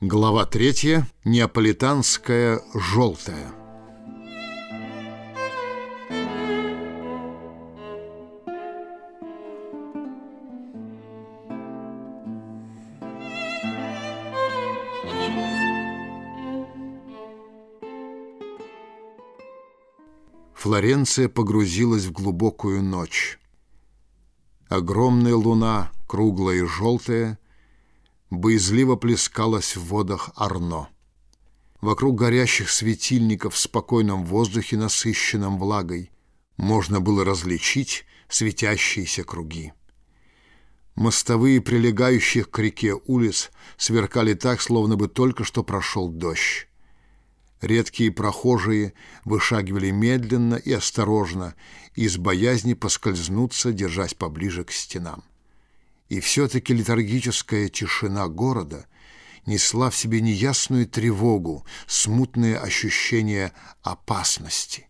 Глава третья. Неаполитанская желтая. Флоренция погрузилась в глубокую ночь. Огромная луна, круглая и желтая, боязливо плескалась в водах Арно. Вокруг горящих светильников в спокойном воздухе, насыщенном влагой, можно было различить светящиеся круги. Мостовые, прилегающих к реке улиц, сверкали так, словно бы только что прошел дождь. Редкие прохожие вышагивали медленно и осторожно, из боязни поскользнуться, держась поближе к стенам. И все-таки литургическая тишина города несла в себе неясную тревогу, смутное ощущение опасности.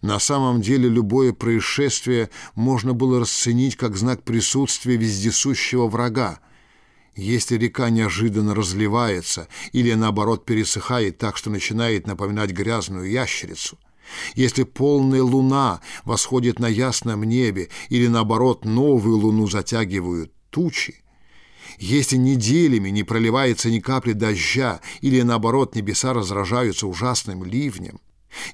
На самом деле любое происшествие можно было расценить как знак присутствия вездесущего врага, если река неожиданно разливается или, наоборот, пересыхает так, что начинает напоминать грязную ящерицу, если полная луна восходит на ясном небе или, наоборот, новую луну затягивают тучи, если неделями не проливается ни капли дождя или, наоборот, небеса разражаются ужасным ливнем,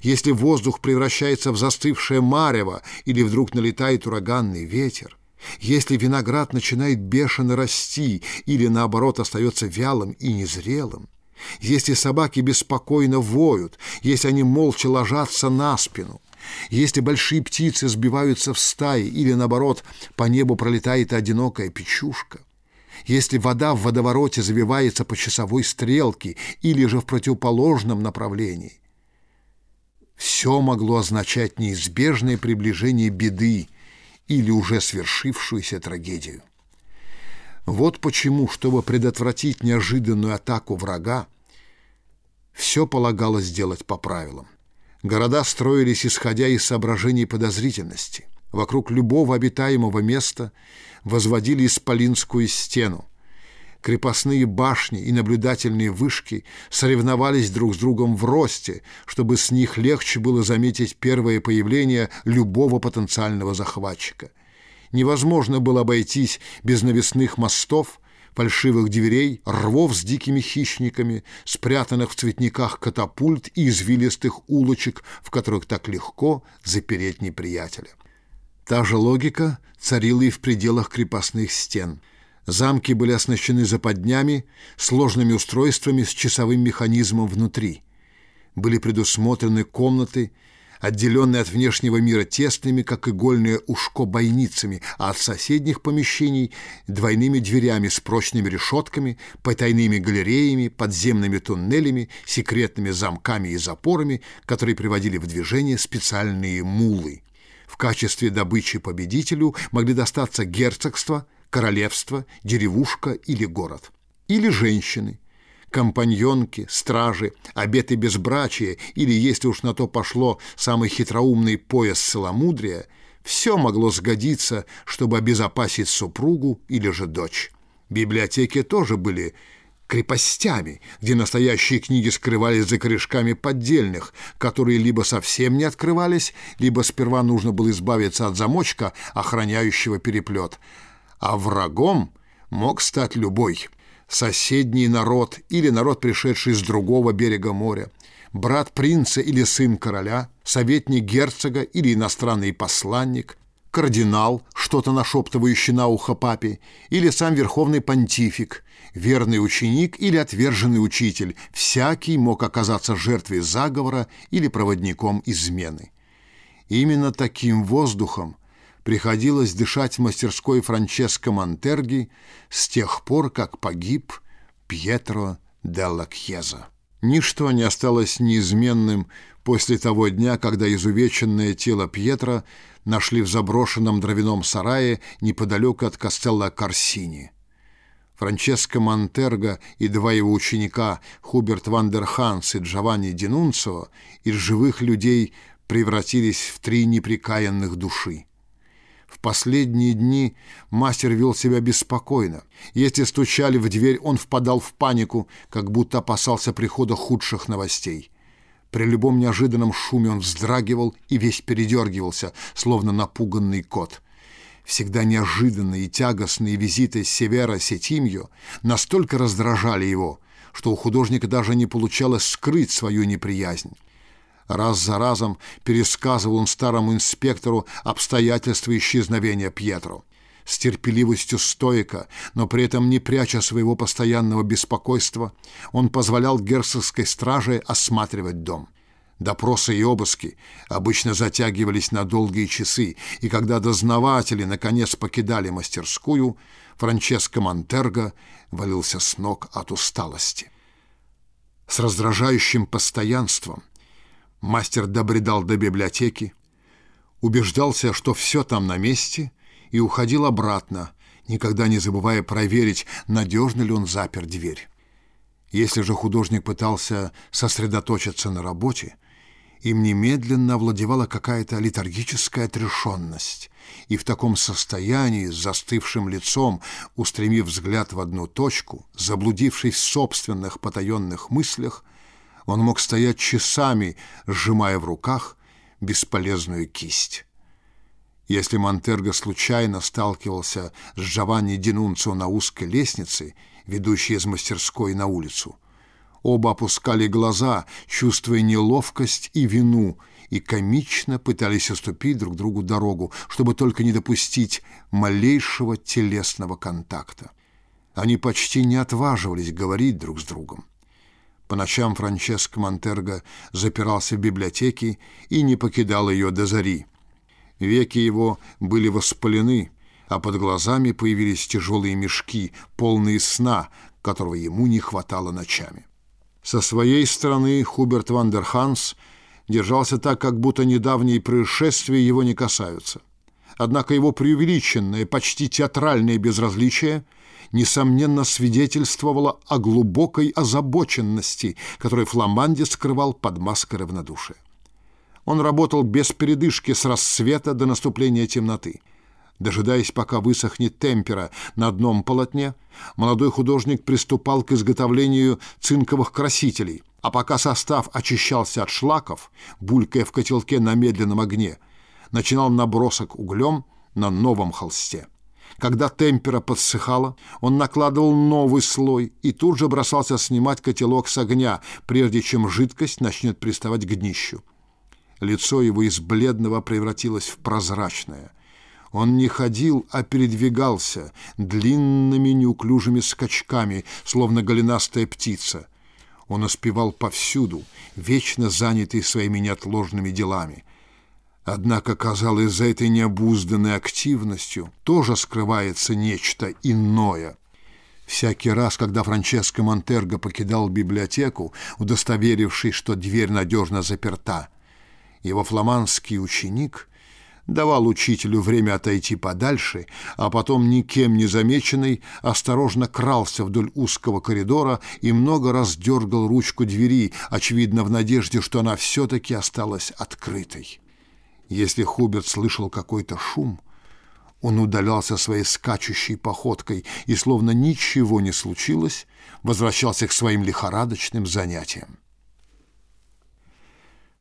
если воздух превращается в застывшее марево или вдруг налетает ураганный ветер, если виноград начинает бешено расти или, наоборот, остается вялым и незрелым, если собаки беспокойно воют, если они молча ложатся на спину, если большие птицы сбиваются в стаи или, наоборот, по небу пролетает одинокая печушка, если вода в водовороте завивается по часовой стрелке или же в противоположном направлении, все могло означать неизбежное приближение беды, или уже свершившуюся трагедию. Вот почему, чтобы предотвратить неожиданную атаку врага, все полагалось сделать по правилам. Города строились, исходя из соображений подозрительности. Вокруг любого обитаемого места возводили исполинскую стену, крепостные башни и наблюдательные вышки соревновались друг с другом в росте, чтобы с них легче было заметить первое появление любого потенциального захватчика. Невозможно было обойтись без навесных мостов, фальшивых дверей, рвов с дикими хищниками, спрятанных в цветниках катапульт и извилистых улочек, в которых так легко запереть неприятеля. Та же логика царила и в пределах крепостных стен – Замки были оснащены западнями, сложными устройствами с часовым механизмом внутри. Были предусмотрены комнаты, отделенные от внешнего мира тесными, как игольное ушко, бойницами, а от соседних помещений — двойными дверями с прочными решетками, потайными галереями, подземными туннелями, секретными замками и запорами, которые приводили в движение специальные мулы. В качестве добычи победителю могли достаться герцогства — королевство, деревушка или город. Или женщины, компаньонки, стражи, обеты безбрачия или, если уж на то пошло, самый хитроумный пояс целомудрия, все могло сгодиться, чтобы обезопасить супругу или же дочь. Библиотеки тоже были крепостями, где настоящие книги скрывались за корешками поддельных, которые либо совсем не открывались, либо сперва нужно было избавиться от замочка, охраняющего переплет – а врагом мог стать любой – соседний народ или народ, пришедший с другого берега моря, брат принца или сын короля, советник герцога или иностранный посланник, кардинал, что-то нашептывающий на ухо папе, или сам верховный понтифик, верный ученик или отверженный учитель, всякий мог оказаться жертвой заговора или проводником измены. Именно таким воздухом приходилось дышать в мастерской Франческо Монтерги с тех пор, как погиб Пьетро Делла Кьеза. Ничто не осталось неизменным после того дня, когда изувеченное тело Пьетро нашли в заброшенном дровяном сарае неподалеку от Кастелла Корсини. Франческо Монтерго и два его ученика Хуберт Вандерханс и Джованни Динунцо из живых людей превратились в три неприкаянных души. Последние дни мастер вел себя беспокойно. Если стучали в дверь, он впадал в панику, как будто опасался прихода худших новостей. При любом неожиданном шуме он вздрагивал и весь передергивался, словно напуганный кот. Всегда неожиданные и тягостные визиты Севера Сетимью настолько раздражали его, что у художника даже не получалось скрыть свою неприязнь. Раз за разом пересказывал он старому инспектору обстоятельства исчезновения Пьетро. С терпеливостью стойко, но при этом не пряча своего постоянного беспокойства, он позволял герцогской страже осматривать дом. Допросы и обыски обычно затягивались на долгие часы, и когда дознаватели наконец покидали мастерскую, Франческо Монтерго валился с ног от усталости. С раздражающим постоянством Мастер добредал до библиотеки, убеждался, что все там на месте, и уходил обратно, никогда не забывая проверить, надежно ли он запер дверь. Если же художник пытался сосредоточиться на работе, им немедленно овладевала какая-то летаргическая отрешенность, и в таком состоянии, с застывшим лицом, устремив взгляд в одну точку, заблудившись в собственных потаенных мыслях, он мог стоять часами, сжимая в руках бесполезную кисть. Если Монтерго случайно сталкивался с Джованни Динунцио на узкой лестнице, ведущей из мастерской на улицу, оба опускали глаза, чувствуя неловкость и вину, и комично пытались уступить друг другу дорогу, чтобы только не допустить малейшего телесного контакта. Они почти не отваживались говорить друг с другом. По ночам Франческо Монтерго запирался в библиотеке и не покидал ее до зари. Веки его были воспалены, а под глазами появились тяжелые мешки, полные сна, которого ему не хватало ночами. Со своей стороны Хуберт Вандерханс держался так, как будто недавние происшествия его не касаются. Однако его преувеличенное, почти театральное безразличие – несомненно свидетельствовало о глубокой озабоченности, которую фламандец скрывал под маской равнодушия. Он работал без передышки с рассвета до наступления темноты. Дожидаясь, пока высохнет темпера на одном полотне, молодой художник приступал к изготовлению цинковых красителей, а пока состав очищался от шлаков, булькая в котелке на медленном огне, начинал набросок углем на новом холсте. Когда темпера подсыхала, он накладывал новый слой и тут же бросался снимать котелок с огня, прежде чем жидкость начнет приставать к днищу. Лицо его из бледного превратилось в прозрачное. Он не ходил, а передвигался длинными неуклюжими скачками, словно голенастая птица. Он успевал повсюду, вечно занятый своими неотложными делами — Однако, казалось, за этой необузданной активностью тоже скрывается нечто иное. Всякий раз, когда Франческо Монтерго покидал библиотеку, удостоверившись, что дверь надежно заперта, его фламандский ученик давал учителю время отойти подальше, а потом, никем не замеченный, осторожно крался вдоль узкого коридора и много раз дергал ручку двери, очевидно, в надежде, что она все-таки осталась открытой. Если Хуберт слышал какой-то шум, он удалялся своей скачущей походкой и, словно ничего не случилось, возвращался к своим лихорадочным занятиям.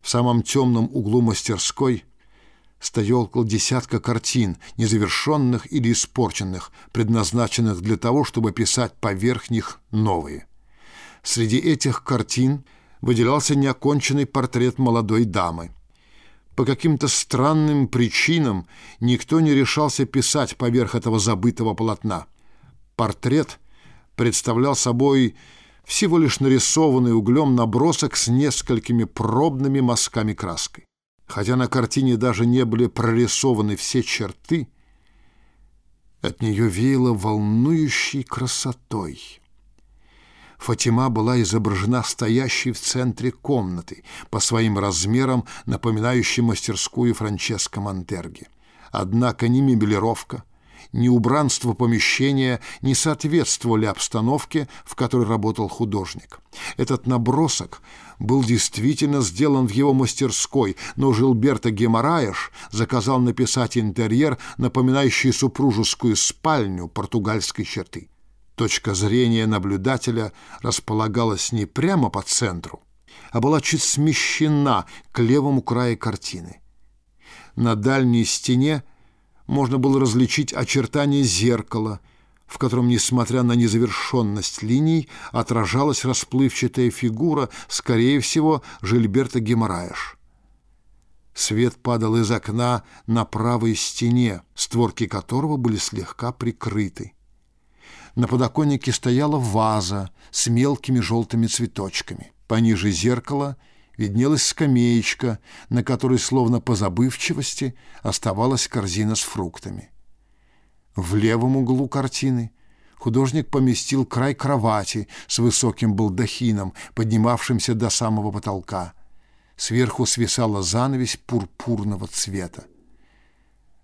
В самом темном углу мастерской стоял около десятка картин, незавершенных или испорченных, предназначенных для того, чтобы писать поверх них новые. Среди этих картин выделялся неоконченный портрет молодой дамы — по каким-то странным причинам никто не решался писать поверх этого забытого полотна. Портрет представлял собой всего лишь нарисованный углем набросок с несколькими пробными мазками краской. Хотя на картине даже не были прорисованы все черты, от нее веяло волнующей красотой. Фатима была изображена стоящей в центре комнаты, по своим размерам напоминающей мастерскую Франческо Монтерги. Однако ни мебелировка, ни убранство помещения не соответствовали обстановке, в которой работал художник. Этот набросок был действительно сделан в его мастерской, но Жилберто Гемораеш заказал написать интерьер, напоминающий супружескую спальню португальской черты. Точка зрения наблюдателя располагалась не прямо по центру, а была чуть смещена к левому краю картины. На дальней стене можно было различить очертания зеркала, в котором, несмотря на незавершенность линий, отражалась расплывчатая фигура, скорее всего, Жильберта Гемораеш. Свет падал из окна на правой стене, створки которого были слегка прикрыты. На подоконнике стояла ваза с мелкими желтыми цветочками. Пониже зеркала виднелась скамеечка, на которой, словно по забывчивости, оставалась корзина с фруктами. В левом углу картины художник поместил край кровати с высоким балдахином, поднимавшимся до самого потолка. Сверху свисала занавесь пурпурного цвета.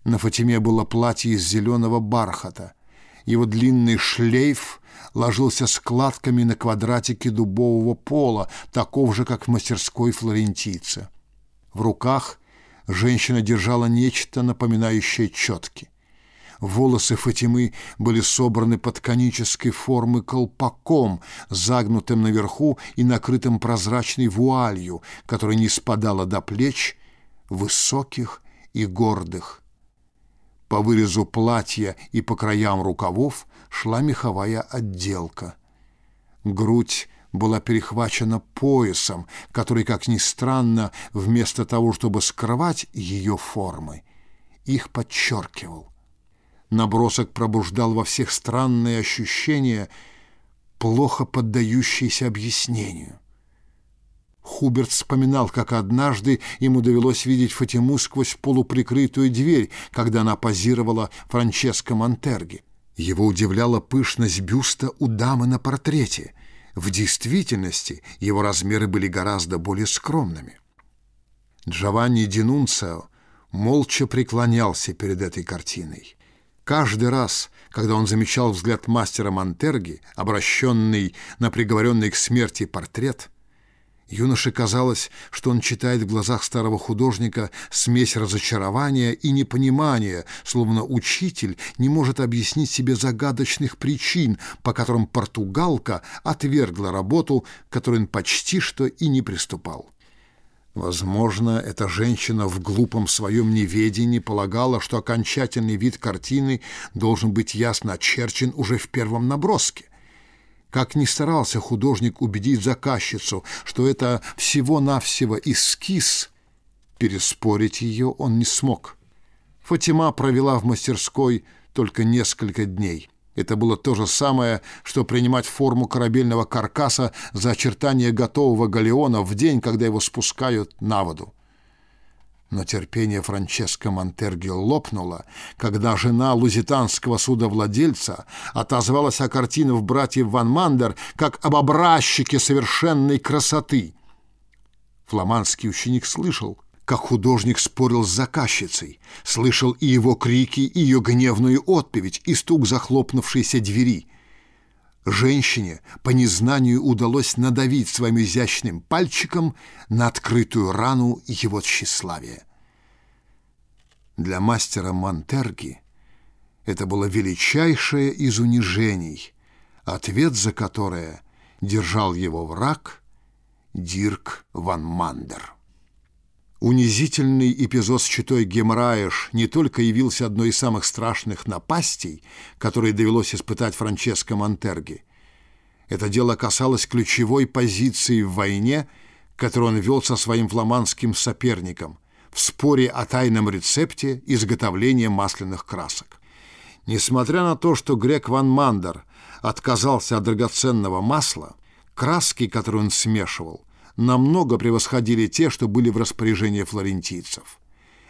На Фатиме было платье из зеленого бархата. Его длинный шлейф ложился складками на квадратике дубового пола, такого же, как в мастерской флорентийца. В руках женщина держала нечто, напоминающее четки. Волосы Фатимы были собраны под конической формы колпаком, загнутым наверху и накрытым прозрачной вуалью, которая не спадала до плеч, высоких и гордых. По вырезу платья и по краям рукавов шла меховая отделка. Грудь была перехвачена поясом, который, как ни странно, вместо того, чтобы скрывать ее формы, их подчеркивал. Набросок пробуждал во всех странные ощущения, плохо поддающиеся объяснению. Хуберт вспоминал, как однажды ему довелось видеть Фатиму сквозь полуприкрытую дверь, когда она позировала Франческо Монтерги. Его удивляла пышность бюста у дамы на портрете. В действительности его размеры были гораздо более скромными. Джованни Динунцио молча преклонялся перед этой картиной. Каждый раз, когда он замечал взгляд мастера Монтерги, обращенный на приговоренный к смерти портрет, юноше казалось, что он читает в глазах старого художника смесь разочарования и непонимания, словно учитель не может объяснить себе загадочных причин, по которым португалка отвергла работу, которой он почти что и не приступал. Возможно, эта женщина в глупом своем неведении полагала, что окончательный вид картины должен быть ясно очерчен уже в первом наброске. Как ни старался художник убедить заказчицу, что это всего-навсего эскиз, переспорить ее он не смог. Фатима провела в мастерской только несколько дней. Это было то же самое, что принимать форму корабельного каркаса за очертания готового галеона в день, когда его спускают на воду. Но терпение Франческо Монтерги лопнуло, когда жена лузитанского судовладельца отозвалась о картинах братьев Ван Мандер как об образчике совершенной красоты. Фламандский ученик слышал, как художник спорил с заказчицей, слышал и его крики, и ее гневную отповедь, и стук захлопнувшейся двери. Женщине по незнанию удалось надавить своим изящным пальчиком на открытую рану его тщеславия. Для мастера Монтерги это было величайшее из унижений, ответ за которое держал его враг Дирк ван Мандер. Унизительный эпизод с читой Гемраеш не только явился одной из самых страшных напастей, которые довелось испытать Франческо Монтерги. Это дело касалось ключевой позиции в войне, которую он вел со своим фламандским соперником в споре о тайном рецепте изготовления масляных красок. Несмотря на то, что Грек Ван Мандер отказался от драгоценного масла, краски, которые он смешивал – намного превосходили те, что были в распоряжении флорентийцев.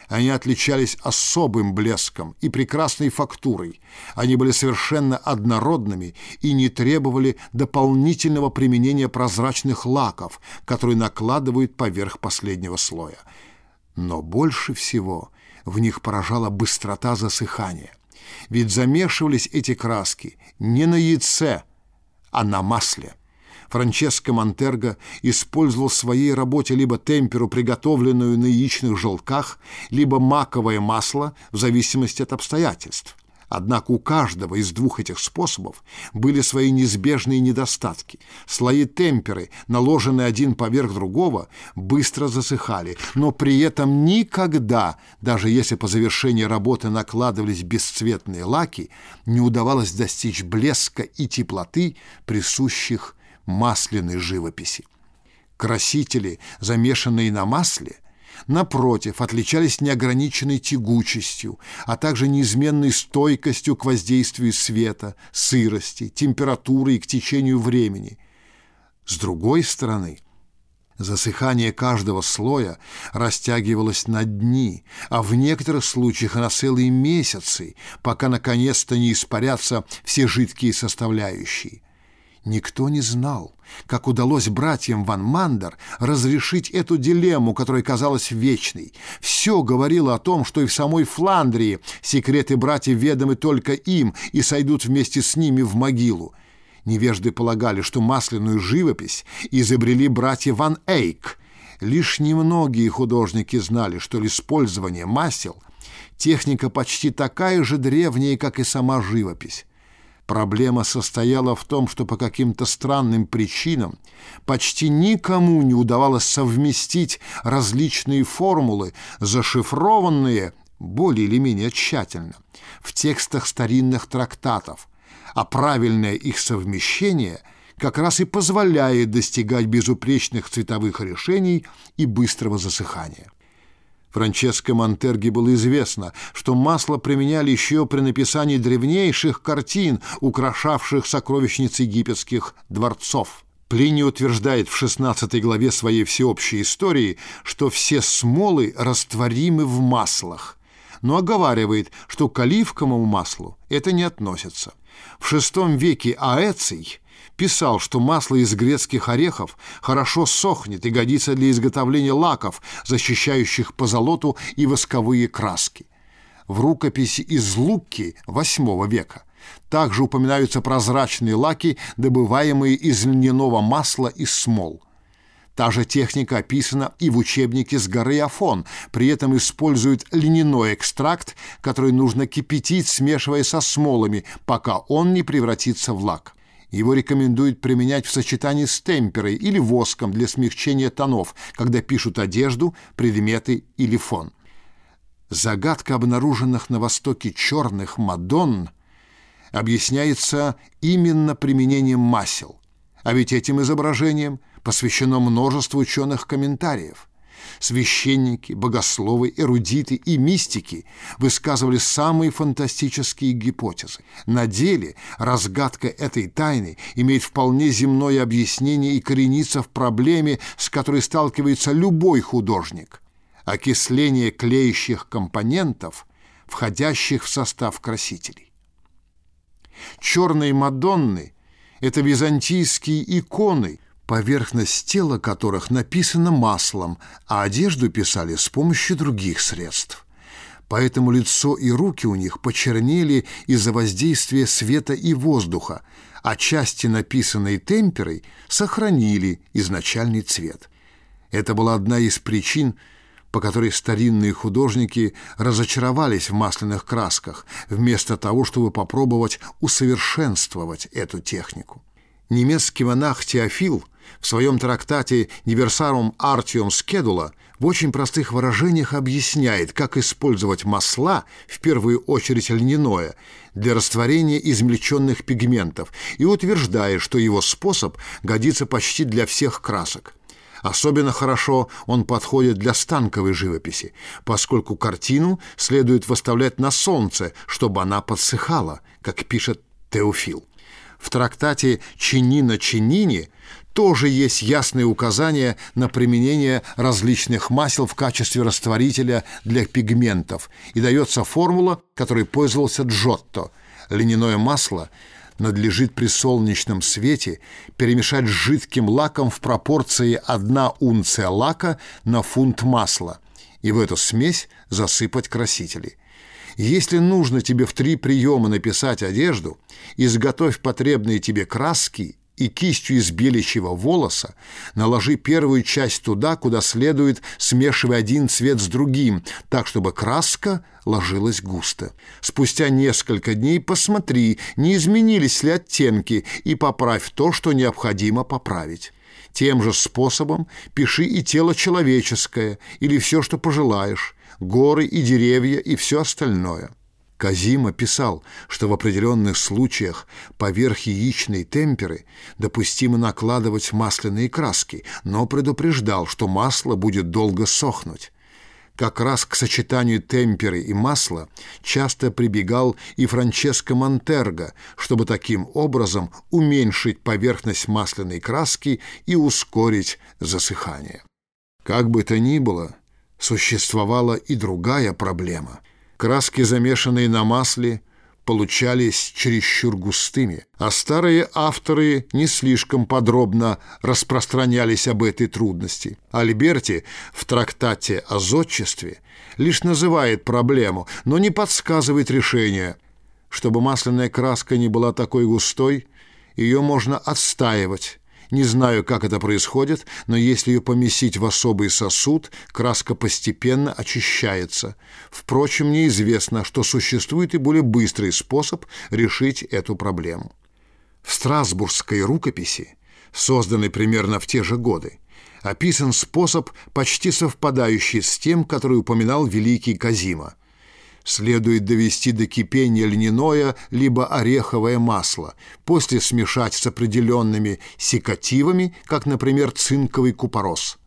Они отличались особым блеском и прекрасной фактурой. Они были совершенно однородными и не требовали дополнительного применения прозрачных лаков, которые накладывают поверх последнего слоя. Но больше всего в них поражала быстрота засыхания. Ведь замешивались эти краски не на яйце, а на масле – Франческо Монтерго использовал в своей работе либо темперу, приготовленную на яичных желтках, либо маковое масло в зависимости от обстоятельств. Однако у каждого из двух этих способов были свои неизбежные недостатки. Слои темперы, наложенные один поверх другого, быстро засыхали, но при этом никогда, даже если по завершении работы накладывались бесцветные лаки, не удавалось достичь блеска и теплоты, присущих масляной живописи. Красители, замешанные на масле, напротив, отличались неограниченной тягучестью, а также неизменной стойкостью к воздействию света, сырости, температуры и к течению времени. С другой стороны, засыхание каждого слоя растягивалось на дни, а в некоторых случаях на целые месяцы, пока наконец-то не испарятся все жидкие составляющие. Никто не знал, как удалось братьям Ван Мандер разрешить эту дилемму, которая казалась вечной. Все говорило о том, что и в самой Фландрии секреты братьев ведомы только им и сойдут вместе с ними в могилу. Невежды полагали, что масляную живопись изобрели братья Ван Эйк. Лишь немногие художники знали, что использование масел — техника почти такая же древняя, как и сама живопись. Проблема состояла в том, что по каким-то странным причинам почти никому не удавалось совместить различные формулы, зашифрованные более или менее тщательно в текстах старинных трактатов, а правильное их совмещение как раз и позволяет достигать безупречных цветовых решений и быстрого засыхания. Франческо Монтерги было известно, что масло применяли еще при написании древнейших картин, украшавших сокровищницы египетских дворцов. Плиний утверждает в 16 главе своей всеобщей истории, что все смолы растворимы в маслах, но оговаривает, что к оливковому маслу это не относится. В VI веке Аэций писал, что масло из грецких орехов хорошо сохнет и годится для изготовления лаков, защищающих позолоту и восковые краски. В рукописи из Лукки VIII века также упоминаются прозрачные лаки, добываемые из льняного масла и смол. Та же техника описана и в учебнике с горы Афон, при этом используют льняной экстракт, который нужно кипятить, смешивая со смолами, пока он не превратится в лак. Его рекомендуют применять в сочетании с темперой или воском для смягчения тонов, когда пишут одежду, предметы или фон. Загадка обнаруженных на Востоке черных Мадонн объясняется именно применением масел, а ведь этим изображением посвящено множество ученых комментариев – Священники, богословы, эрудиты и мистики высказывали самые фантастические гипотезы. На деле разгадка этой тайны имеет вполне земное объяснение и коренится в проблеме, с которой сталкивается любой художник – окисление клеящих компонентов, входящих в состав красителей. Черные Мадонны – это византийские иконы, поверхность тела которых написана маслом, а одежду писали с помощью других средств. Поэтому лицо и руки у них почернели из-за воздействия света и воздуха, а части, написанные темперой, сохранили изначальный цвет. Это была одна из причин, по которой старинные художники разочаровались в масляных красках, вместо того, чтобы попробовать усовершенствовать эту технику. Немецкий монах Теофил – в своем трактате «Диверсарум артиум скедула» в очень простых выражениях объясняет, как использовать масла, в первую очередь льняное, для растворения измельченных пигментов и утверждает, что его способ годится почти для всех красок. Особенно хорошо он подходит для станковой живописи, поскольку картину следует выставлять на солнце, чтобы она подсыхала, как пишет Теофил. В трактате «Чинина Чинини» тоже есть ясные указания на применение различных масел в качестве растворителя для пигментов, и дается формула, которой пользовался Джотто. Льняное масло надлежит при солнечном свете перемешать с жидким лаком в пропорции 1 унция лака на фунт масла и в эту смесь засыпать красители. Если нужно тебе в три приема написать одежду, изготовь потребные тебе краски и кистью из беличьего волоса наложи первую часть туда, куда следует, смешивая один цвет с другим, так, чтобы краска ложилась густо. Спустя несколько дней посмотри, не изменились ли оттенки, и поправь то, что необходимо поправить. Тем же способом пиши и тело человеческое, или все, что пожелаешь, горы и деревья и все остальное. Казима писал, что в определенных случаях поверх яичной темперы допустимо накладывать масляные краски, но предупреждал, что масло будет долго сохнуть. Как раз к сочетанию темперы и масла часто прибегал и Франческо Монтерго, чтобы таким образом уменьшить поверхность масляной краски и ускорить засыхание. Как бы то ни было, существовала и другая проблема – Краски, замешанные на масле, получались чересчур густыми, а старые авторы не слишком подробно распространялись об этой трудности. Альберти в трактате о зодчестве лишь называет проблему, но не подсказывает решение. Чтобы масляная краска не была такой густой, ее можно отстаивать, не знаю, как это происходит, но если ее поместить в особый сосуд, краска постепенно очищается. Впрочем, неизвестно, что существует и более быстрый способ решить эту проблему. В Страсбургской рукописи, созданной примерно в те же годы, описан способ, почти совпадающий с тем, который упоминал великий Казима – следует довести до кипения льняное либо ореховое масло, после смешать с определенными секативами, как, например, цинковый купорос.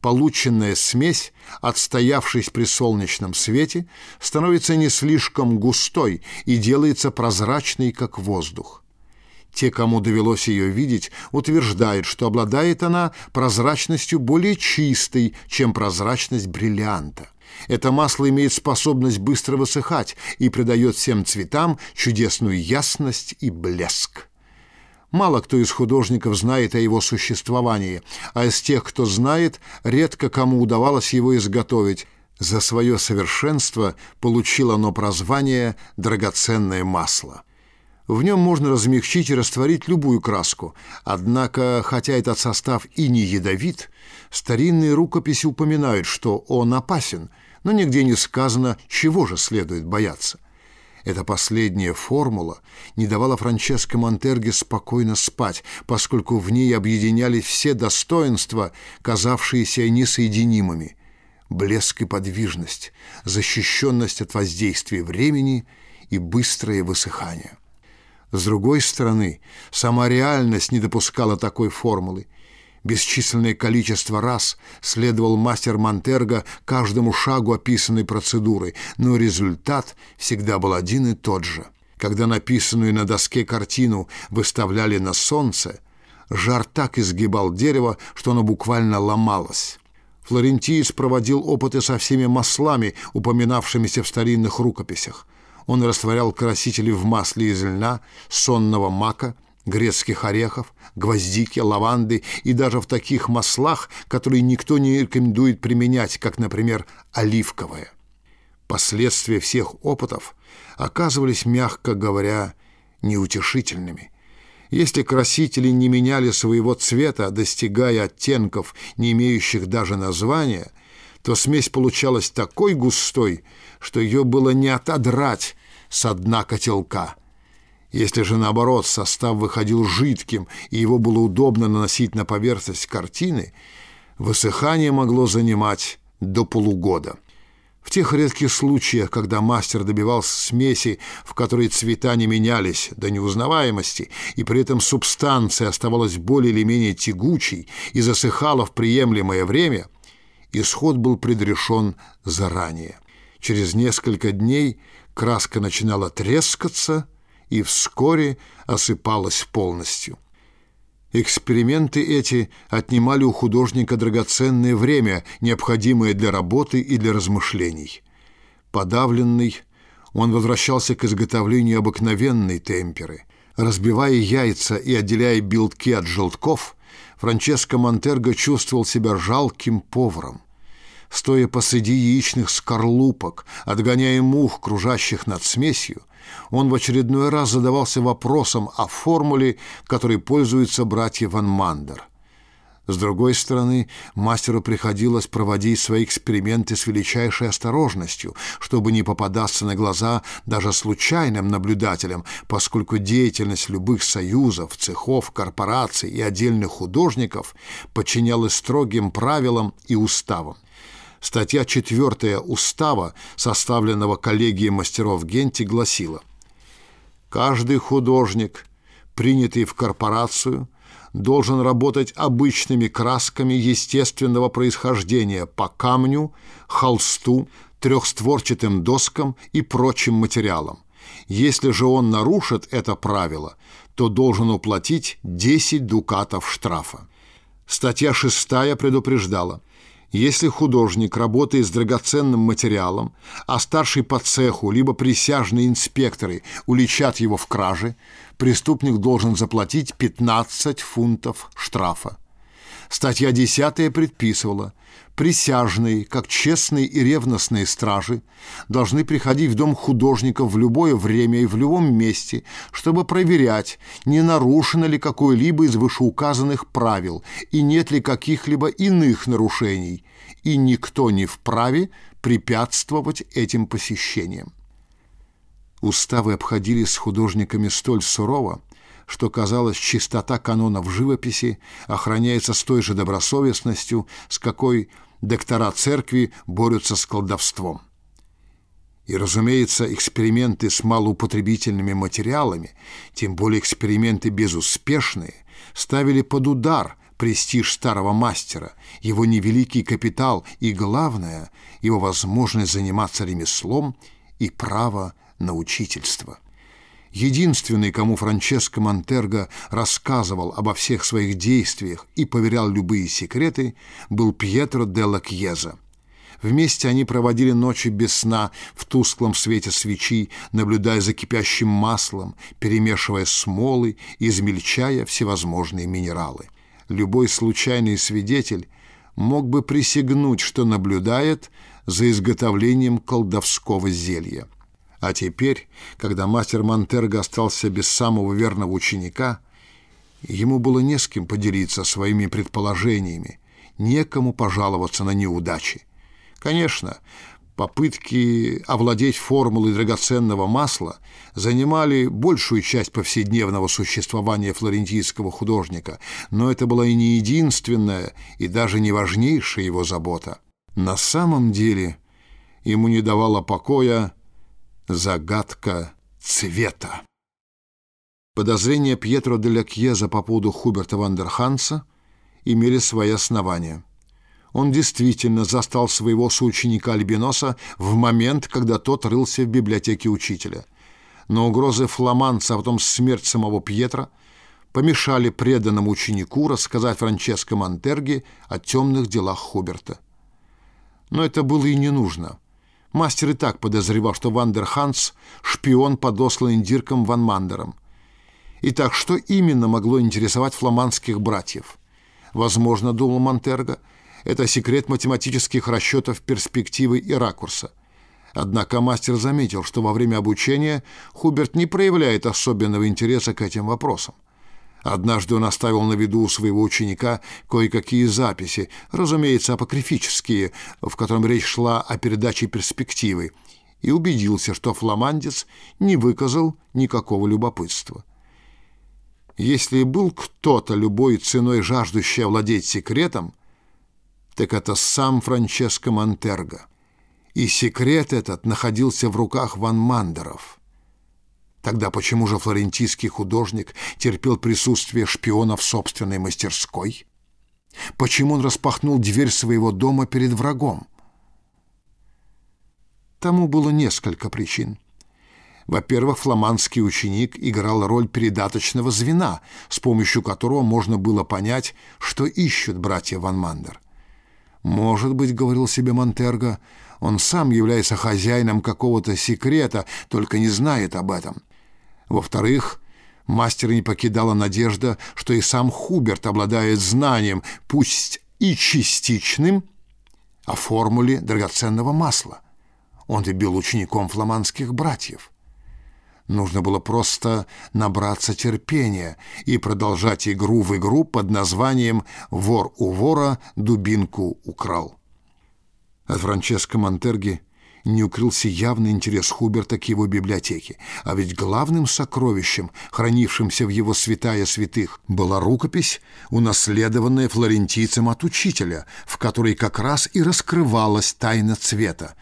Полученная смесь, отстоявшись при солнечном свете, становится не слишком густой и делается прозрачной, как воздух. Те, кому довелось ее видеть, утверждают, что обладает она прозрачностью более чистой, чем прозрачность бриллианта. Это масло имеет способность быстро высыхать и придает всем цветам чудесную ясность и блеск. Мало кто из художников знает о его существовании, а из тех, кто знает, редко кому удавалось его изготовить. За свое совершенство получило оно прозвание «драгоценное масло». В нем можно размягчить и растворить любую краску. Однако, хотя этот состав и не ядовит, старинные рукописи упоминают, что он опасен, но нигде не сказано, чего же следует бояться. Эта последняя формула не давала Франческо Монтерге спокойно спать, поскольку в ней объединялись все достоинства, казавшиеся несоединимыми. Блеск и подвижность, защищенность от воздействия времени и быстрое высыхание. С другой стороны, сама реальность не допускала такой формулы. Бесчисленное количество раз следовал мастер Монтерго каждому шагу описанной процедуры, но результат всегда был один и тот же. Когда написанную на доске картину выставляли на солнце, жар так изгибал дерево, что оно буквально ломалось. Флорентиец проводил опыты со всеми маслами, упоминавшимися в старинных рукописях. Он растворял красители в масле из льна, сонного мака, грецких орехов, гвоздики, лаванды и даже в таких маслах, которые никто не рекомендует применять, как, например, оливковое. Последствия всех опытов оказывались, мягко говоря, неутешительными. Если красители не меняли своего цвета, достигая оттенков, не имеющих даже названия – то смесь получалась такой густой, что ее было не отодрать со дна котелка. Если же, наоборот, состав выходил жидким, и его было удобно наносить на поверхность картины, высыхание могло занимать до полугода. В тех редких случаях, когда мастер добивался смеси, в которой цвета не менялись до неузнаваемости, и при этом субстанция оставалась более или менее тягучей и засыхала в приемлемое время, исход был предрешен заранее. Через несколько дней краска начинала трескаться и вскоре осыпалась полностью. Эксперименты эти отнимали у художника драгоценное время, необходимое для работы и для размышлений. Подавленный, он возвращался к изготовлению обыкновенной темперы. Разбивая яйца и отделяя белки от желтков, Франческо Монтерго чувствовал себя жалким поваром стоя посреди яичных скорлупок, отгоняя мух, кружащих над смесью, он в очередной раз задавался вопросом о формуле, которой пользуются братья Ван Мандер – с другой стороны, мастеру приходилось проводить свои эксперименты с величайшей осторожностью, чтобы не попадаться на глаза даже случайным наблюдателям, поскольку деятельность любых союзов, цехов, корпораций и отдельных художников подчинялась строгим правилам и уставам. Статья 4 Устава, составленного коллегией мастеров Генти, гласила «Каждый художник, принятый в корпорацию, должен работать обычными красками естественного происхождения по камню, холсту, трехстворчатым доскам и прочим материалам. Если же он нарушит это правило, то должен уплатить 10 дукатов штрафа. Статья 6 предупреждала – если художник работает с драгоценным материалом, а старший по цеху либо присяжные инспекторы уличат его в краже, преступник должен заплатить 15 фунтов штрафа. Статья 10 предписывала, присяжные, как честные и ревностные стражи, должны приходить в дом художника в любое время и в любом месте, чтобы проверять, не нарушено ли какое-либо из вышеуказанных правил и нет ли каких-либо иных нарушений, и никто не вправе препятствовать этим посещениям. Уставы обходились с художниками столь сурово, что, казалось, чистота канонов живописи охраняется с той же добросовестностью, с какой доктора церкви борются с колдовством. И, разумеется, эксперименты с малоупотребительными материалами, тем более эксперименты безуспешные, ставили под удар престиж старого мастера, его невеликий капитал и, главное, его возможность заниматься ремеслом и право на учительство. Единственный, кому Франческо Монтерго рассказывал обо всех своих действиях и поверял любые секреты, был Пьетро де Лакьеза. Вместе они проводили ночи без сна в тусклом свете свечи, наблюдая за кипящим маслом, перемешивая смолы и измельчая всевозможные минералы. Любой случайный свидетель мог бы присягнуть, что наблюдает за изготовлением колдовского зелья. А теперь, когда мастер Монтерго остался без самого верного ученика, ему было не с кем поделиться своими предположениями, некому пожаловаться на неудачи. Конечно, попытки овладеть формулой драгоценного масла занимали большую часть повседневного существования флорентийского художника, но это была и не единственная, и даже не важнейшая его забота. На самом деле ему не давала покоя Загадка цвета. Подозрения Пьетро де Лекьеза по поводу Хуберта Вандерханса имели свои основания. Он действительно застал своего соученика Альбиноса в момент, когда тот рылся в библиотеке учителя. Но угрозы фламанца, а потом смерть самого Пьетро помешали преданному ученику рассказать Франческо Монтерги о темных делах Хуберта. Но это было и не нужно – Мастер и так подозревал, что Вандерханс — шпион, подосланный Дирком Ван Мандером. Итак, что именно могло интересовать фламандских братьев? Возможно, думал Монтерго, это секрет математических расчетов перспективы и ракурса. Однако мастер заметил, что во время обучения Хуберт не проявляет особенного интереса к этим вопросам. Однажды он оставил на виду у своего ученика кое-какие записи, разумеется, апокрифические, в котором речь шла о передаче перспективы, и убедился, что фламандец не выказал никакого любопытства. Если был кто-то любой ценой жаждущий овладеть секретом, так это сам Франческо Монтерго. И секрет этот находился в руках Ван Мандеров — Тогда почему же флорентийский художник терпел присутствие шпиона в собственной мастерской? Почему он распахнул дверь своего дома перед врагом? Тому было несколько причин. Во-первых, фламандский ученик играл роль передаточного звена, с помощью которого можно было понять, что ищут братья Ван Мандер. «Может быть, — говорил себе Монтерго, — он сам является хозяином какого-то секрета, только не знает об этом. Во-вторых, мастера не покидала надежда, что и сам Хуберт обладает знанием, пусть и частичным, о формуле драгоценного масла. Он и был учеником фламандских братьев. Нужно было просто набраться терпения и продолжать игру в игру под названием «Вор у вора дубинку украл». От Франческо Монтерги не укрылся явный интерес Хуберта к его библиотеке, а ведь главным сокровищем, хранившимся в его святая святых, была рукопись, унаследованная флорентийцем от учителя, в которой как раз и раскрывалась тайна цвета.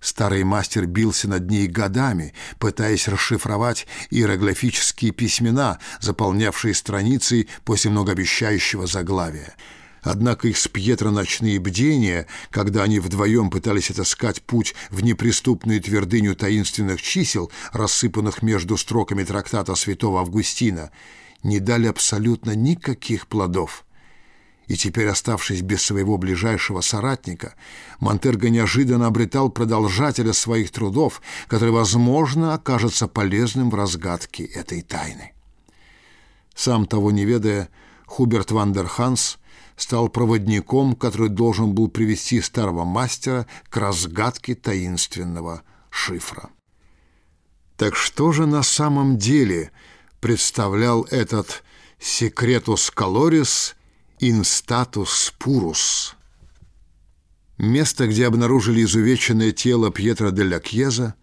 Старый мастер бился над ней годами, пытаясь расшифровать иероглифические письмена, заполнявшие страницы после многообещающего заглавия. Однако их с Пьетро ночные бдения, когда они вдвоем пытались отыскать путь в неприступную твердыню таинственных чисел, рассыпанных между строками трактата святого Августина, не дали абсолютно никаких плодов. И теперь, оставшись без своего ближайшего соратника, Монтерго неожиданно обретал продолжателя своих трудов, который, возможно, окажется полезным в разгадке этой тайны. Сам того не ведая, Хуберт Вандерханс стал проводником, который должен был привести старого мастера к разгадке таинственного шифра. Так что же на самом деле представлял этот «secretus coloris in status purus». Место, где обнаружили изувеченное тело Пьетро де ля Кьеза,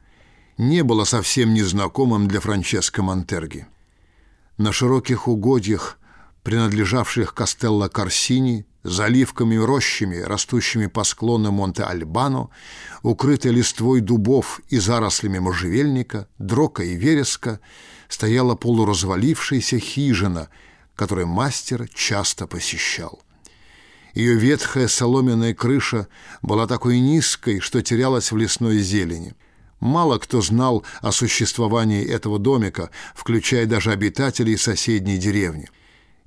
не было совсем незнакомым для Франческо Монтерги. На широких угодьях, принадлежавших Кастелло Корсини, заливками и рощами, растущими по склону Монте-Альбано, укрытой листвой дубов и зарослями можжевельника, дрока и вереска, стояла полуразвалившаяся хижина — который мастер часто посещал. Ее ветхая соломенная крыша была такой низкой, что терялась в лесной зелени. Мало кто знал о существовании этого домика, включая даже обитателей соседней деревни.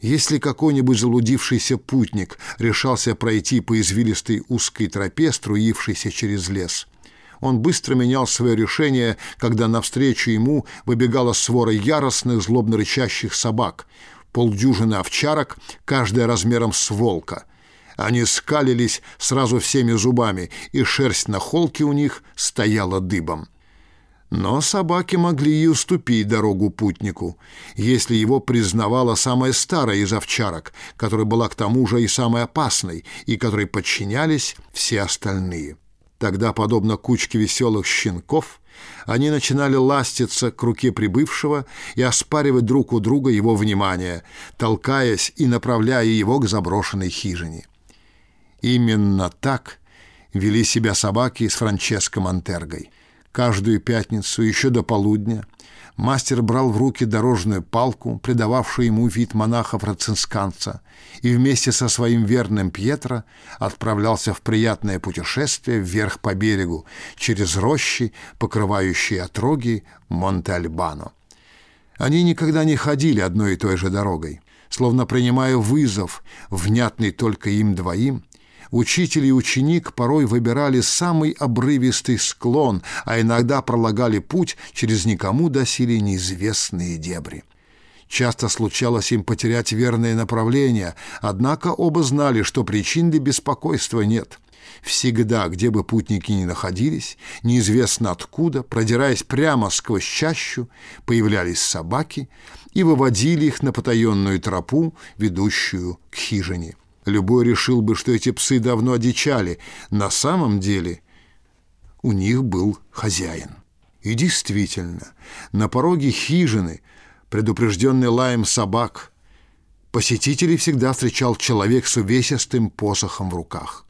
Если какой-нибудь залудившийся путник решался пройти по извилистой узкой тропе, струившейся через лес, он быстро менял свое решение, когда навстречу ему выбегала свора яростных, злобно рычащих собак — полдюжины овчарок, каждая размером с волка. Они скалились сразу всеми зубами, и шерсть на холке у них стояла дыбом. Но собаки могли и уступить дорогу путнику, если его признавала самая старая из овчарок, которая была к тому же и самой опасной, и которой подчинялись все остальные. Тогда, подобно кучке веселых щенков, они начинали ластиться к руке прибывшего и оспаривать друг у друга его внимание, толкаясь и направляя его к заброшенной хижине. Именно так вели себя собаки с Франческо Монтергой. Каждую пятницу еще до полудня мастер брал в руки дорожную палку, придававшую ему вид монаха-францисканца, и вместе со своим верным Пьетро отправлялся в приятное путешествие вверх по берегу, через рощи, покрывающие отроги Монте-Альбано. Они никогда не ходили одной и той же дорогой, словно принимая вызов, внятный только им двоим, Учитель и ученик порой выбирали самый обрывистый склон, а иногда пролагали путь через никому доселе неизвестные дебри. Часто случалось им потерять верное направление, однако оба знали, что причин для беспокойства нет. Всегда, где бы путники ни находились, неизвестно откуда, продираясь прямо сквозь чащу, появлялись собаки и выводили их на потаенную тропу, ведущую к хижине. Любой решил бы, что эти псы давно одичали. На самом деле у них был хозяин. И действительно, на пороге хижины, предупрежденный лаем собак, посетителей всегда встречал человек с увесистым посохом в руках.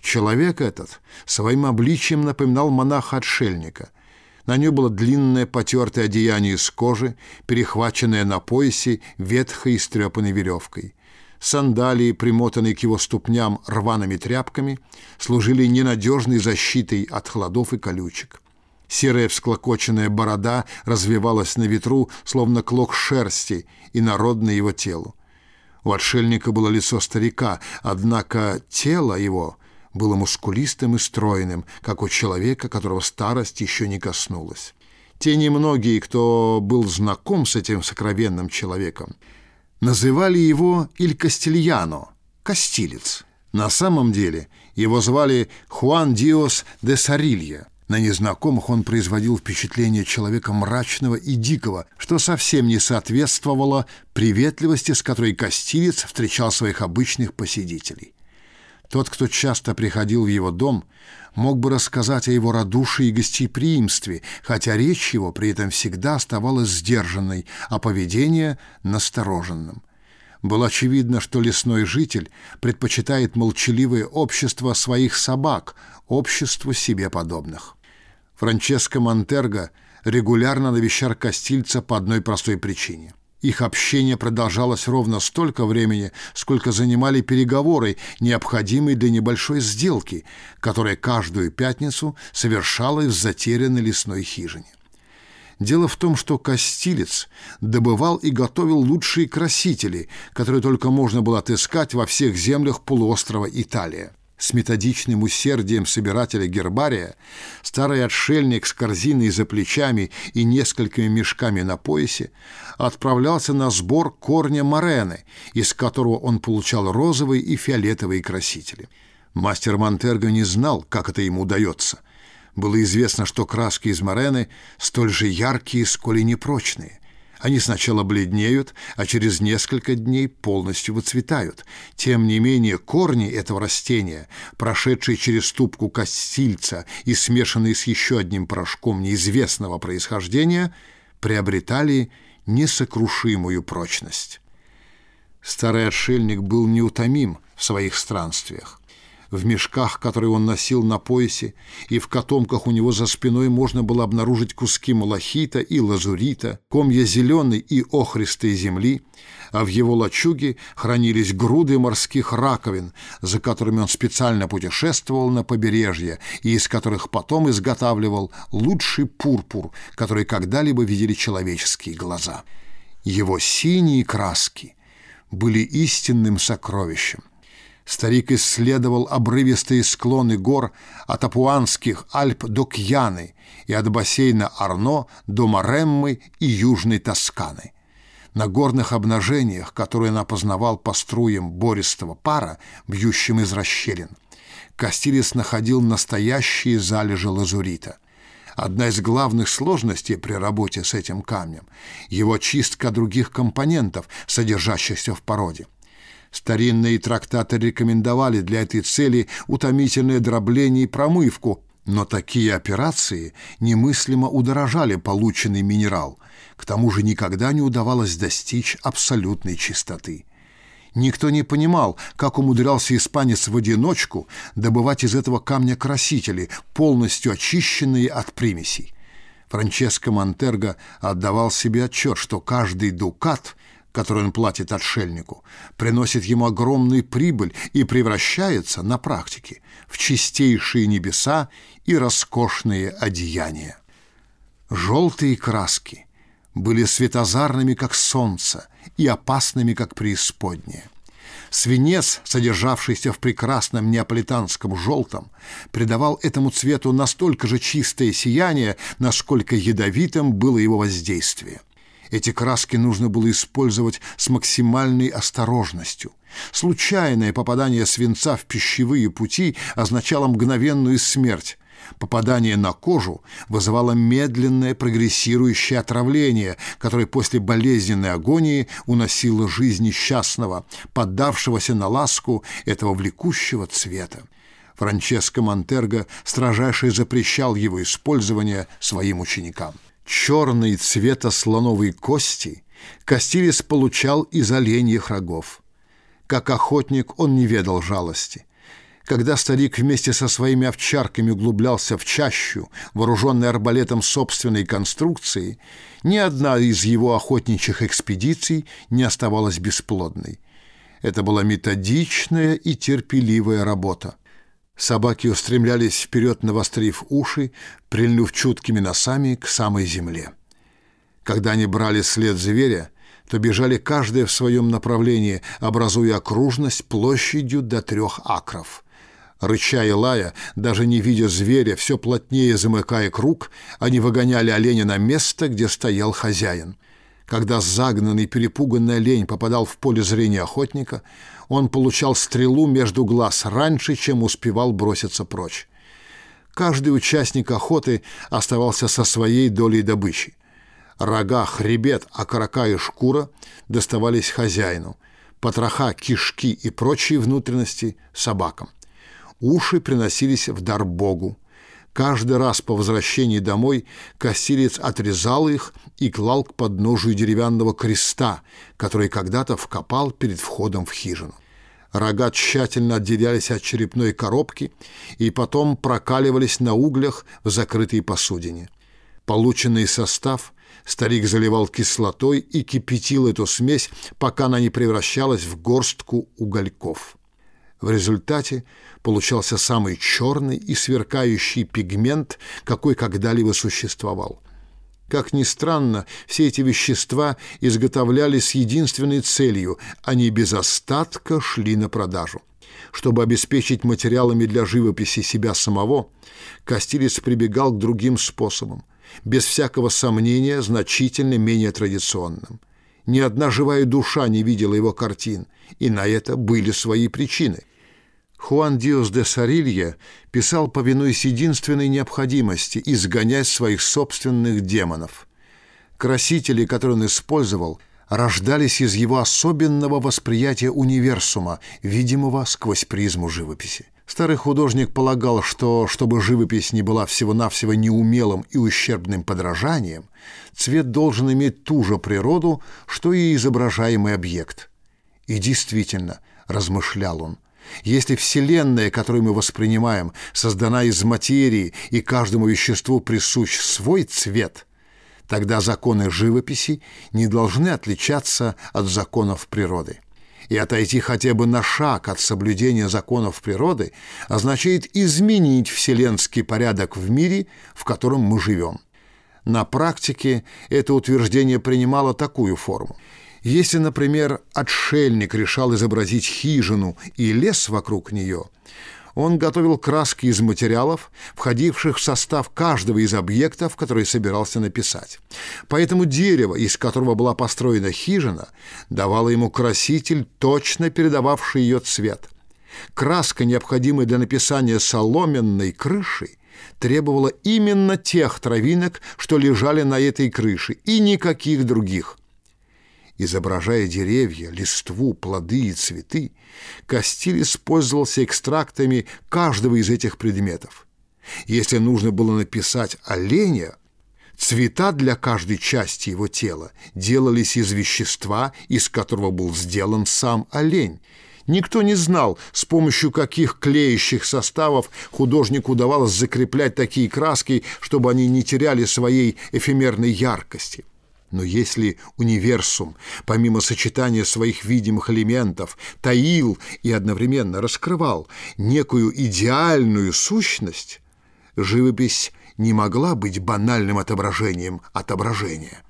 Человек этот своим обличием напоминал монаха-отшельника. На нем было длинное потертое одеяние из кожи, перехваченное на поясе ветхой и стрепанной веревкой. Сандалии, примотанные к его ступням рваными тряпками, служили ненадежной защитой от холодов и колючек. Серая всклокоченная борода развивалась на ветру, словно клок шерсти, и народно его телу. У отшельника было лицо старика, однако тело его было мускулистым и стройным, как у человека, которого старость еще не коснулась. Те немногие, кто был знаком с этим сокровенным человеком, Называли его Иль Кастильяно, Кастилец. На самом деле его звали Хуан Диос де Сарилья, На незнакомых он производил впечатление человека мрачного и дикого, что совсем не соответствовало приветливости, с которой Костилец встречал своих обычных посетителей. Тот, кто часто приходил в его дом, мог бы рассказать о его радушии и гостеприимстве, хотя речь его при этом всегда оставалась сдержанной, а поведение — настороженным. Было очевидно, что лесной житель предпочитает молчаливое общество своих собак, обществу себе подобных. Франческо Монтерго регулярно навещал Кастильца по одной простой причине. Их общение продолжалось ровно столько времени, сколько занимали переговоры, необходимые для небольшой сделки, которая каждую пятницу совершалась в затерянной лесной хижине. Дело в том, что Костилец добывал и готовил лучшие красители, которые только можно было отыскать во всех землях полуострова Италия. С методичным усердием собирателя гербария старый отшельник с корзиной за плечами и несколькими мешками на поясе отправлялся на сбор корня морены, из которого он получал розовые и фиолетовые красители. Мастер Монтерго не знал, как это ему удается – было известно, что краски из морены столь же яркие, сколь и непрочные. Они сначала бледнеют, а через несколько дней полностью выцветают. Тем не менее, корни этого растения, прошедшие через ступку костильца и смешанные с еще одним порошком неизвестного происхождения, приобретали несокрушимую прочность. Старый отшельник был неутомим в своих странствиях. В мешках, которые он носил на поясе, и в котомках у него за спиной можно было обнаружить куски малахита и лазурита, комья зеленой и охристой земли, а в его лачуге хранились груды морских раковин, за которыми он специально путешествовал на побережье и из которых потом изготавливал лучший пурпур, который когда-либо видели человеческие глаза. Его синие краски были истинным сокровищем. Старик исследовал обрывистые склоны гор от Апуанских Альп до Кьяны и от бассейна Арно до Мареммы и Южной Тосканы. На горных обнажениях, которые он опознавал по струям бористого пара, бьющим из расщелин, Кастилис находил настоящие залежи лазурита. Одна из главных сложностей при работе с этим камнем — его чистка других компонентов, содержащихся в породе. Старинные трактаты рекомендовали для этой цели утомительное дробление и промывку, но такие операции немыслимо удорожали полученный минерал. К тому же никогда не удавалось достичь абсолютной чистоты. Никто не понимал, как умудрялся испанец в одиночку добывать из этого камня красители, полностью очищенные от примесей. Франческо Монтерго отдавал себе отчет, что каждый дукат который он платит отшельнику, приносит ему огромную прибыль и превращается на практике в чистейшие небеса и роскошные одеяния. Желтые краски были светозарными, как солнце, и опасными, как преисподнее. Свинец, содержавшийся в прекрасном неаполитанском желтом, придавал этому цвету настолько же чистое сияние, насколько ядовитым было его воздействие – эти краски нужно было использовать с максимальной осторожностью. Случайное попадание свинца в пищевые пути означало мгновенную смерть. Попадание на кожу вызывало медленное прогрессирующее отравление, которое после болезненной агонии уносило жизнь несчастного, поддавшегося на ласку этого влекущего цвета. Франческо Монтерго строжайше запрещал его использование своим ученикам черный цвета слоновой кости Кастилис получал из оленьих рогов. Как охотник он не ведал жалости. Когда старик вместе со своими овчарками углублялся в чащу, вооруженный арбалетом собственной конструкции, ни одна из его охотничьих экспедиций не оставалась бесплодной. Это была методичная и терпеливая работа. Собаки устремлялись вперед, навострив уши, прильнув чуткими носами к самой земле. Когда они брали след зверя, то бежали каждая в своем направлении, образуя окружность площадью до трех акров. Рыча и лая, даже не видя зверя, все плотнее замыкая круг, они выгоняли оленя на место, где стоял хозяин. Когда загнанный, перепуганный олень попадал в поле зрения охотника, он получал стрелу между глаз раньше, чем успевал броситься прочь. Каждый участник охоты оставался со своей долей добычи. Рога, хребет, окорока и шкура доставались хозяину, потроха, кишки и прочие внутренности – собакам. Уши приносились в дар Богу. Каждый раз по возвращении домой костилец отрезал их и клал к подножию деревянного креста, который когда-то вкопал перед входом в хижину. Рога тщательно отделялись от черепной коробки и потом прокаливались на углях в закрытой посудине. Полученный состав старик заливал кислотой и кипятил эту смесь, пока она не превращалась в горстку угольков. В результате получался самый черный и сверкающий пигмент, какой когда-либо существовал. Как ни странно, все эти вещества изготовлялись с единственной целью – они без остатка шли на продажу. Чтобы обеспечить материалами для живописи себя самого, Костилец прибегал к другим способам, без всякого сомнения значительно менее традиционным. Ни одна живая душа не видела его картин, и на это были свои причины – Хуан Диос де Сарилья писал, повинуясь единственной необходимости – изгонять своих собственных демонов. Красители, которые он использовал, рождались из его особенного восприятия универсума, видимого сквозь призму живописи. Старый художник полагал, что, чтобы живопись не была всего-навсего неумелым и ущербным подражанием, цвет должен иметь ту же природу, что и изображаемый объект. И действительно, размышлял он, если Вселенная, которую мы воспринимаем, создана из материи и каждому веществу присущ свой цвет, тогда законы живописи не должны отличаться от законов природы. И отойти хотя бы на шаг от соблюдения законов природы означает изменить вселенский порядок в мире, в котором мы живем. На практике это утверждение принимало такую форму. Если, например, отшельник решал изобразить хижину и лес вокруг нее, он готовил краски из материалов, входивших в состав каждого из объектов, которые собирался написать. Поэтому дерево, из которого была построена хижина, давало ему краситель, точно передававший ее цвет. Краска, необходимая для написания соломенной крыши, требовала именно тех травинок, что лежали на этой крыше, и никаких других. Изображая деревья, листву, плоды и цветы, Кастиль использовался экстрактами каждого из этих предметов. Если нужно было написать оленя, цвета для каждой части его тела делались из вещества, из которого был сделан сам олень. Никто не знал, с помощью каких клеящих составов художнику удавалось закреплять такие краски, чтобы они не теряли своей эфемерной яркости. Но если универсум, помимо сочетания своих видимых элементов, таил и одновременно раскрывал некую идеальную сущность, живопись не могла быть банальным отображением отображения.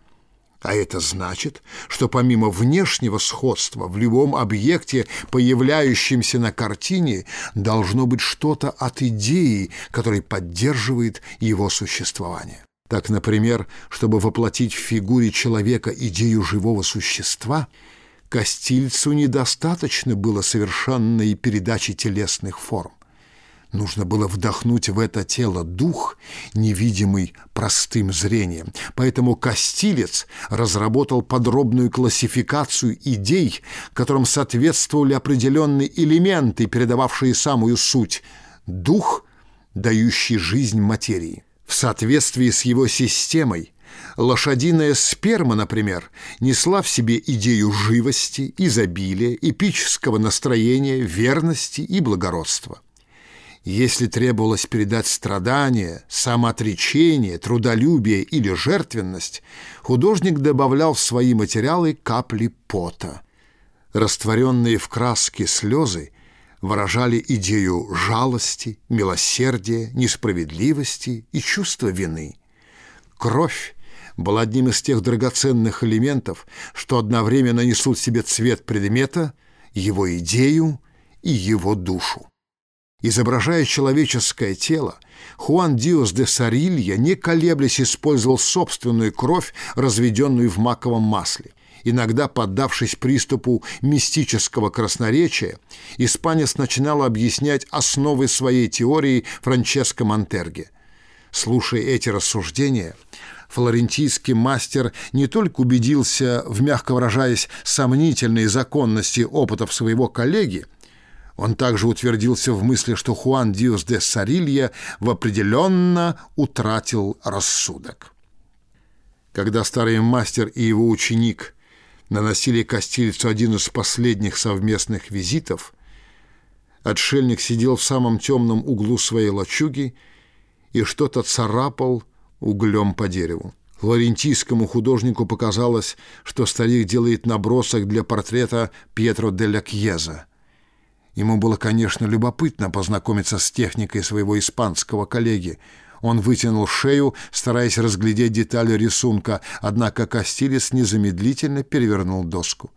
А это значит, что помимо внешнего сходства в любом объекте, появляющемся на картине, должно быть что-то от идеи, которая поддерживает его существование. Так, например, чтобы воплотить в фигуре человека идею живого существа, Костильцу недостаточно было совершенной передачи телесных форм. Нужно было вдохнуть в это тело дух, невидимый простым зрением. Поэтому Костилец разработал подробную классификацию идей, которым соответствовали определенные элементы, передававшие самую суть – дух, дающий жизнь материи. В соответствии с его системой лошадиная сперма, например, несла в себе идею живости, изобилия, эпического настроения, верности и благородства. Если требовалось передать страдания, самоотречение, трудолюбие или жертвенность, художник добавлял в свои материалы капли пота. Растворенные в краске слезы выражали идею жалости, милосердия, несправедливости и чувства вины. Кровь была одним из тех драгоценных элементов, что одновременно несут в себе цвет предмета, его идею и его душу. Изображая человеческое тело, Хуан Диос де Сарилья, не колеблясь, использовал собственную кровь, разведенную в маковом масле – Иногда, поддавшись приступу мистического красноречия, испанец начинал объяснять основы своей теории Франческо Монтерге. Слушая эти рассуждения, флорентийский мастер не только убедился в, мягко выражаясь, сомнительной законности опытов своего коллеги, он также утвердился в мысли, что Хуан Диос де Сарилья в определенно утратил рассудок. Когда старый мастер и его ученик наносили Костильцу один из последних совместных визитов, отшельник сидел в самом темном углу своей лачуги и что-то царапал углем по дереву. Флорентийскому художнику показалось, что старик делает набросок для портрета Пьетро де ля Кьеза. Ему было, конечно, любопытно познакомиться с техникой своего испанского коллеги. Он вытянул шею, стараясь разглядеть детали рисунка, однако Кастилис незамедлительно перевернул доску.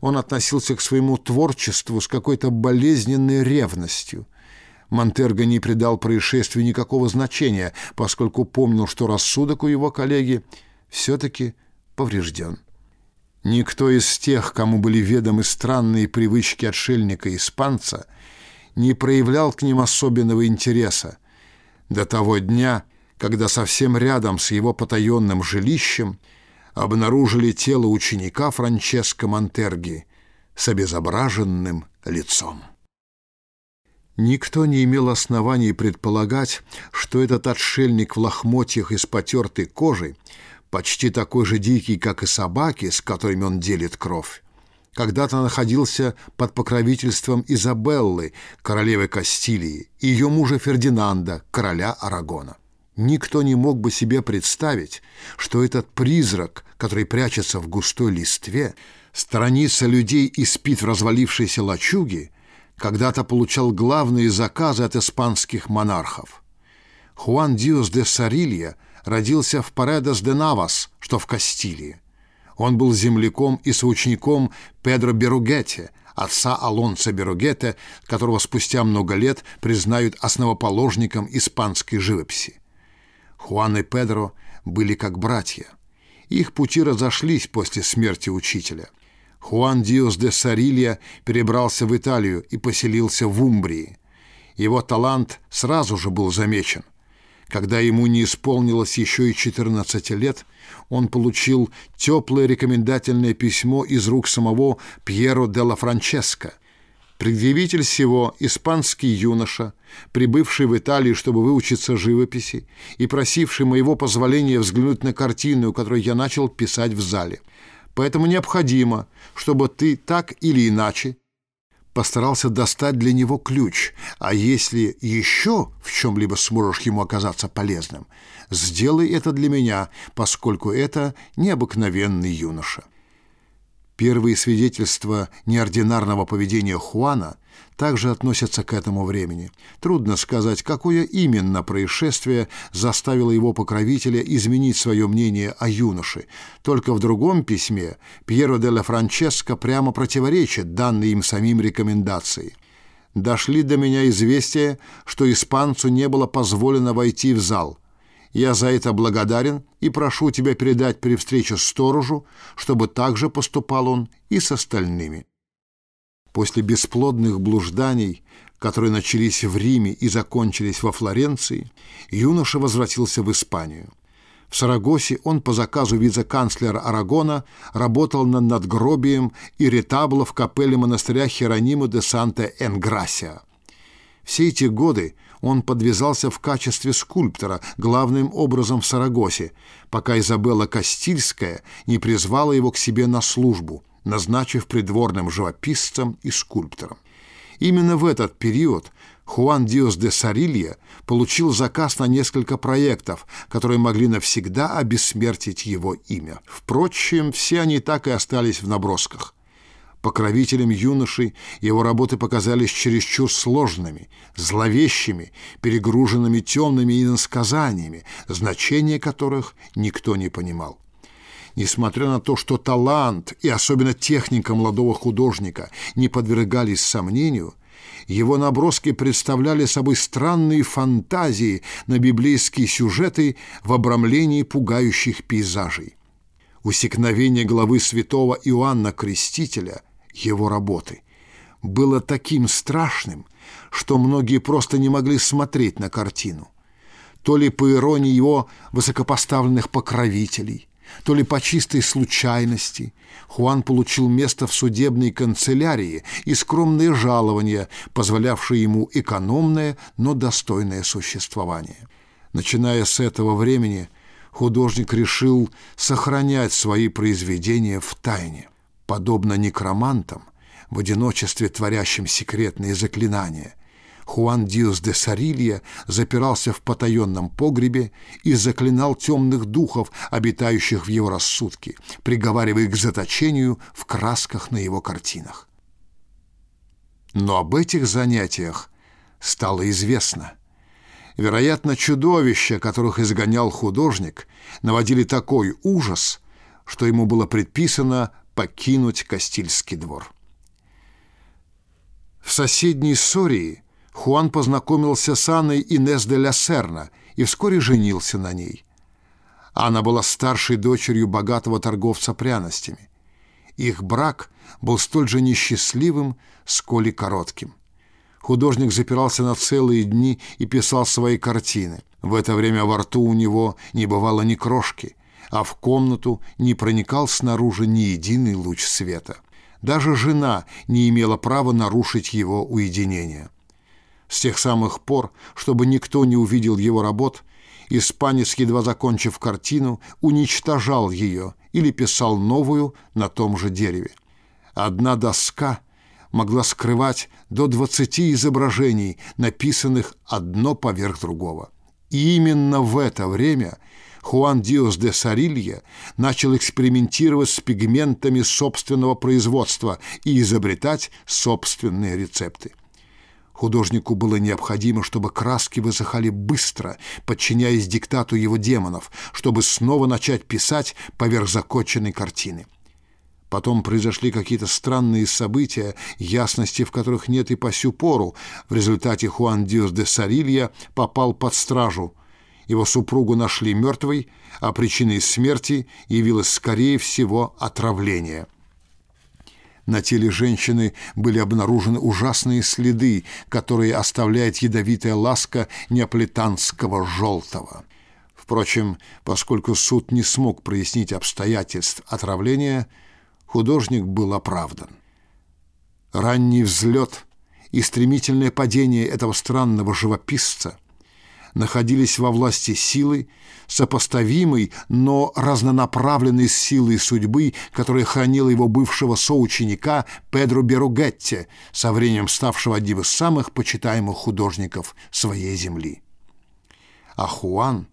Он относился к своему творчеству с какой-то болезненной ревностью. Монтерго не придал происшествию никакого значения, поскольку помнил, что рассудок у его коллеги все-таки поврежден. Никто из тех, кому были ведомы странные привычки отшельника-испанца, не проявлял к ним особенного интереса до того дня, когда совсем рядом с его потаенным жилищем обнаружили тело ученика Франческо Монтерги с обезображенным лицом. Никто не имел оснований предполагать, что этот отшельник в лохмотьях из потертой кожи почти такой же дикий, как и собаки, с которыми он делит кровь, когда-то находился под покровительством Изабеллы, королевы Кастилии, и ее мужа Фердинанда, короля Арагона. Никто не мог бы себе представить, что этот призрак, который прячется в густой листве, сторонится людей и спит в развалившейся лачуге, когда-то получал главные заказы от испанских монархов. Хуан Диос де Сарилья – родился в Паредос де Навас, что в Кастилии. Он был земляком и соучеником Педро Беругете, отца Алонса Беругете, которого спустя много лет признают основоположником испанской живописи. Хуан и Педро были как братья. Их пути разошлись после смерти учителя. Хуан Диос де Сарилья перебрался в Италию и поселился в Умбрии. Его талант сразу же был замечен. Когда ему не исполнилось еще и 14 лет, он получил теплое рекомендательное письмо из рук самого Пьеро де ла Франческо. Предъявитель всего – испанский юноша, прибывший в Италию, чтобы выучиться живописи, и просивший моего позволения взглянуть на картину, которую я начал писать в зале. Поэтому необходимо, чтобы ты так или иначе постарался достать для него ключ, а если еще в чем-либо сможешь ему оказаться полезным, сделай это для меня, поскольку это необыкновенный юноша. Первые свидетельства неординарного поведения Хуана также относятся к этому времени. Трудно сказать, какое именно происшествие заставило его покровителя изменить свое мнение о юноше. Только в другом письме Пьеро де ла Франческо прямо противоречит данной им самим рекомендации. «Дошли до меня известия, что испанцу не было позволено войти в зал». Я за это благодарен и прошу тебя передать при встрече сторожу, чтобы так же поступал он и с остальными. После бесплодных блужданий, которые начались в Риме и закончились во Флоренции, юноша возвратился в Испанию. В Сарагосе он по заказу вице-канцлера Арагона работал над надгробием и ретабло в капелле монастыря Херонима де Санте-Энграсия. Все эти годы он подвязался в качестве скульптора, главным образом в Сарагосе, пока Изабелла Кастильская не призвала его к себе на службу, назначив придворным живописцем и скульптором. Именно в этот период Хуан Диос де Сарилья получил заказ на несколько проектов, которые могли навсегда обессмертить его имя. Впрочем, все они так и остались в набросках покровителем юноши, его работы показались чересчур сложными, зловещими, перегруженными темными иносказаниями, значение которых никто не понимал. Несмотря на то, что талант и особенно техника молодого художника не подвергались сомнению, его наброски представляли собой странные фантазии на библейские сюжеты в обрамлении пугающих пейзажей. Усекновение главы святого Иоанна Крестителя, его работы, было таким страшным, что многие просто не могли смотреть на картину. То ли по иронии его высокопоставленных покровителей, то ли по чистой случайности Хуан получил место в судебной канцелярии и скромные жалования, позволявшие ему экономное, но достойное существование. Начиная с этого времени – художник решил сохранять свои произведения в тайне. Подобно некромантам, в одиночестве творящим секретные заклинания, Хуан Диос де Сарилья запирался в потаенном погребе и заклинал темных духов, обитающих в его рассудке, приговаривая к заточению в красках на его картинах. Но об этих занятиях стало известно – Вероятно, чудовища, которых изгонял художник, наводили такой ужас, что ему было предписано покинуть Кастильский двор. В соседней Сории Хуан познакомился с Анной Инес де ля Серна и вскоре женился на ней. Она была старшей дочерью богатого торговца пряностями. Их брак был столь же несчастливым, сколь и коротким – Художник запирался на целые дни и писал свои картины. В это время во рту у него не бывало ни крошки, а в комнату не проникал снаружи ни единый луч света. Даже жена не имела права нарушить его уединение. С тех самых пор, чтобы никто не увидел его работ, испанец, едва закончив картину, уничтожал ее или писал новую на том же дереве. Одна доска могла скрывать до 20 изображений, написанных одно поверх другого. И именно в это время Хуан Диос де Сарилья начал экспериментировать с пигментами собственного производства и изобретать собственные рецепты. Художнику было необходимо, чтобы краски высыхали быстро, подчиняясь диктату его демонов, чтобы снова начать писать поверх законченной картины. Потом произошли какие-то странные события, ясности в которых нет и по сю пору. В результате Хуан Диос де Сарилья попал под стражу. Его супругу нашли мертвой, а причиной смерти явилось, скорее всего, отравление. На теле женщины были обнаружены ужасные следы, которые оставляет ядовитая ласка неаполитанского желтого. Впрочем, поскольку суд не смог прояснить обстоятельств отравления, художник был оправдан. Ранний взлет и стремительное падение этого странного живописца находились во власти силы, сопоставимой, но разнонаправленной с силой судьбы, которая хранила его бывшего соученика Педро Беругетти, со временем ставшего одним из самых почитаемых художников своей земли. А Хуан,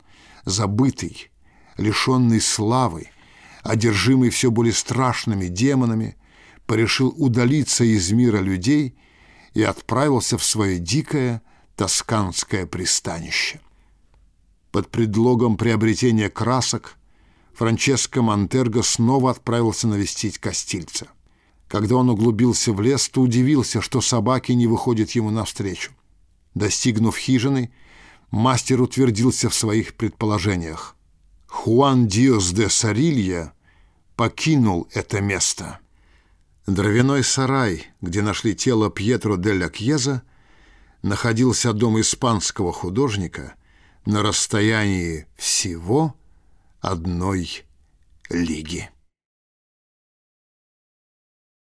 забытый, лишенный славы, одержимый все более страшными демонами, порешил удалиться из мира людей и отправился в свое дикое тосканское пристанище. Под предлогом приобретения красок Франческо Монтерго снова отправился навестить Кастильца. Когда он углубился в лес, то удивился, что собаки не выходят ему навстречу. Достигнув хижины, мастер утвердился в своих предположениях. Хуан Диос де Сарилья покинул это место. Дровяной сарай, где нашли тело Пьетро де ля Кьеза, находился дом испанского художника на расстоянии всего одной лиги.